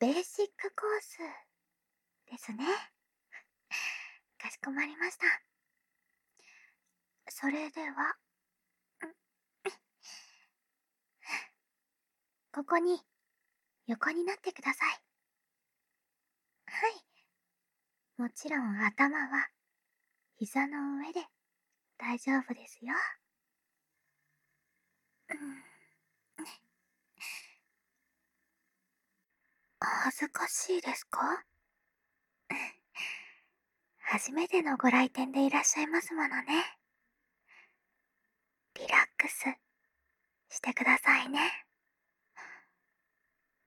ベーシックコースですね。かしこまりました。それでは、ここに横になってください。はい。もちろん頭は膝の上で大丈夫ですよ。恥ずかしいですか？初めてのご来店でいらっしゃいますものね。リラックスしてくださいね。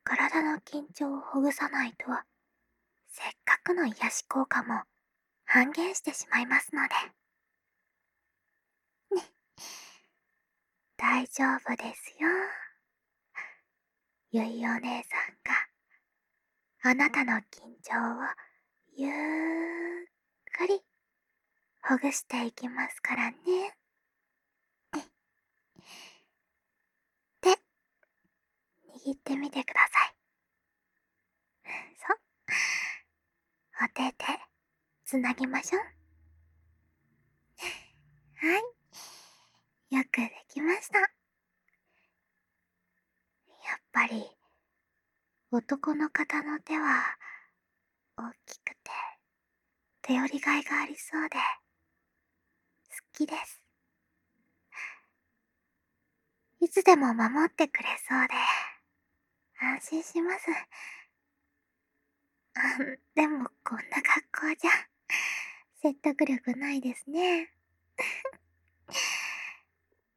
体の緊張をほぐさないと、せっかくの癒し効果も半減してしまいますので。大丈夫ですよ。ゆいお姉さんがあなたの緊張をゆっくりほぐしていきますからね。で、握ってみてください。そう。お手手、つなぎましょう。はい。よくできました。やっぱり、男の方の手は大きくて頼りがいがありそうで好きです。いつでも守ってくれそうで安心します。あ、でもこんな格好じゃ説得力ないですね。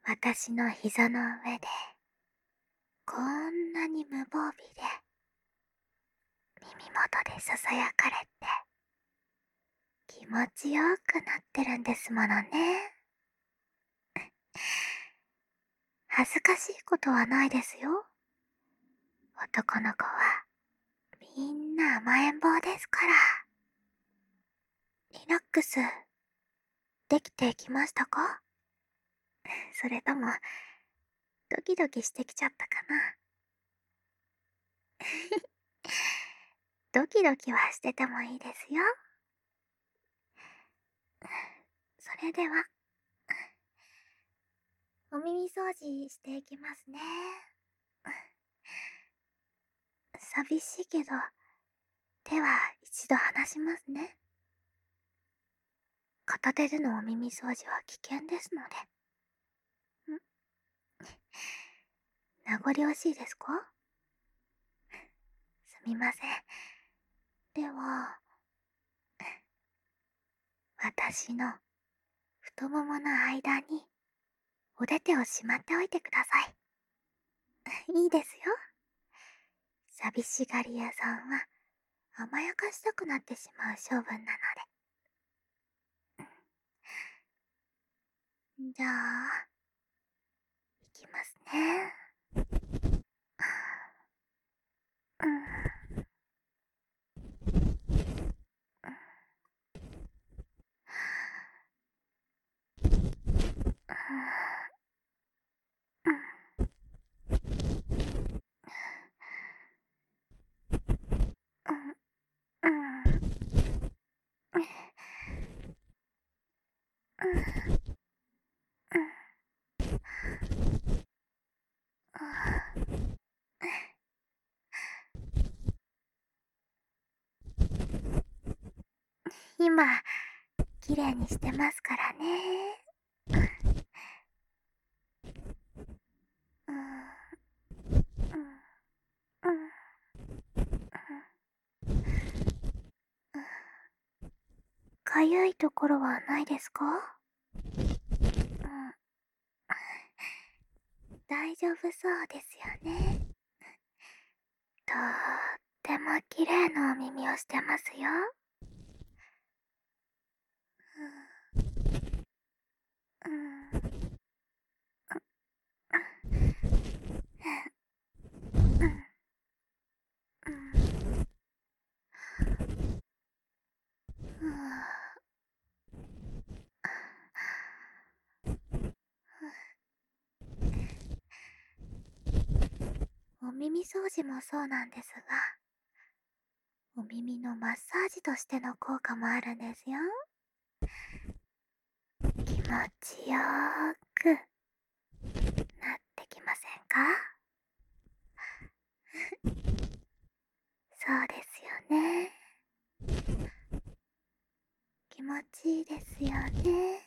私の膝の上でこんなに無防備で耳元でささやかれて気持ちよくなってるんですものね。恥ずかしいことはないですよ。男の子はみんな甘えん坊ですから。リラックスできてきましたか？それともドキドキしてきちゃったかな？ドキドキはしててもいいですよ。それでは、お耳掃除していきますね。寂しいけど、手は一度離しますね。片手でのお耳掃除は危険ですので。ん？名残惜しいですか？すみません。では、私の太ももの間にお手手をしまっておいてください。いいですよ。寂しがり屋さんは甘やかしたくなってしまう性分なので。じゃあ、いきますね。うん。今、綺麗にしてますからね。かゆいところはないですかうん。大丈夫そうですよね。とっても綺麗なお耳をしてますよ。うん。お耳掃除もそうなんですが、お耳のマッサージとしての効果もあるんですよ。気持ちよーくなってきませんか？そうですよね。気持ちいいですよね。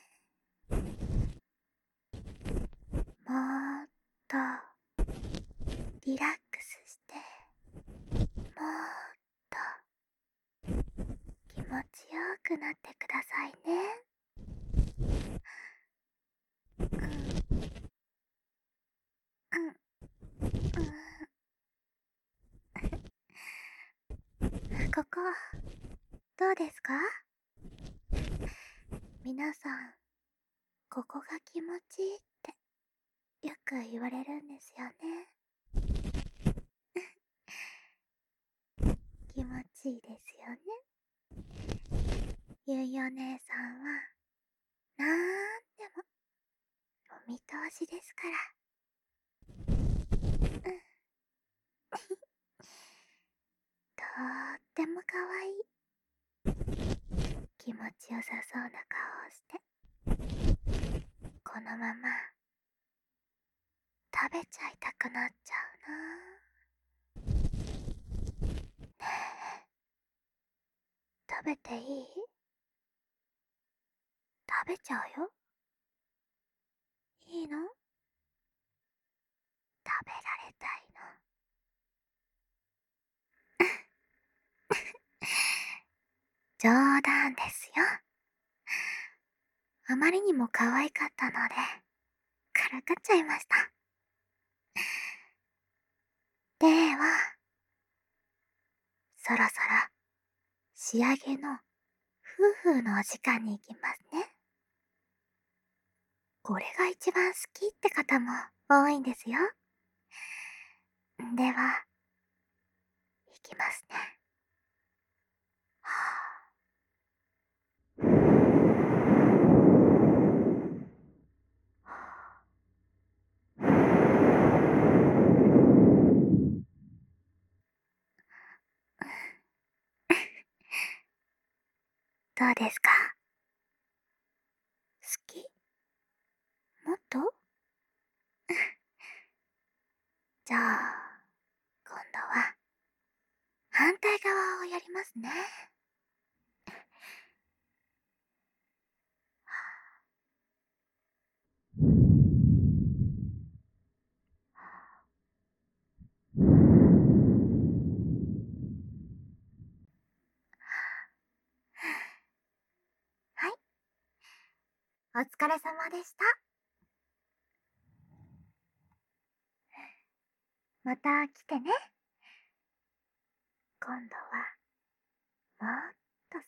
もっとリラックスしてもっと気持ちよくなってくださいね。うん。うん。ここ、どうですか？皆さん、ここが気持ちいいってよく言われるんですよね。気持ちいいですよね。ゆいお姉さんは、なんでも、お見通しですから。うん。とーってもかわい。気持ちよさそうな顔をして。このまま、食べちゃいたくなっちゃうなねえ食べていい？食べちゃうよ。いいの？食べられたいの 冗談ですよ。あまりにも可愛かったのでからかっちゃいました。ではそろそろ仕上げの夫婦のお時間に行きますね。これが一番好きって方も多いんですよ。では、いきますね。は どうですか？好きもっとじゃあ、今度は、反対側をやりますね。お疲れ様でした。また来てね。今度は、もっと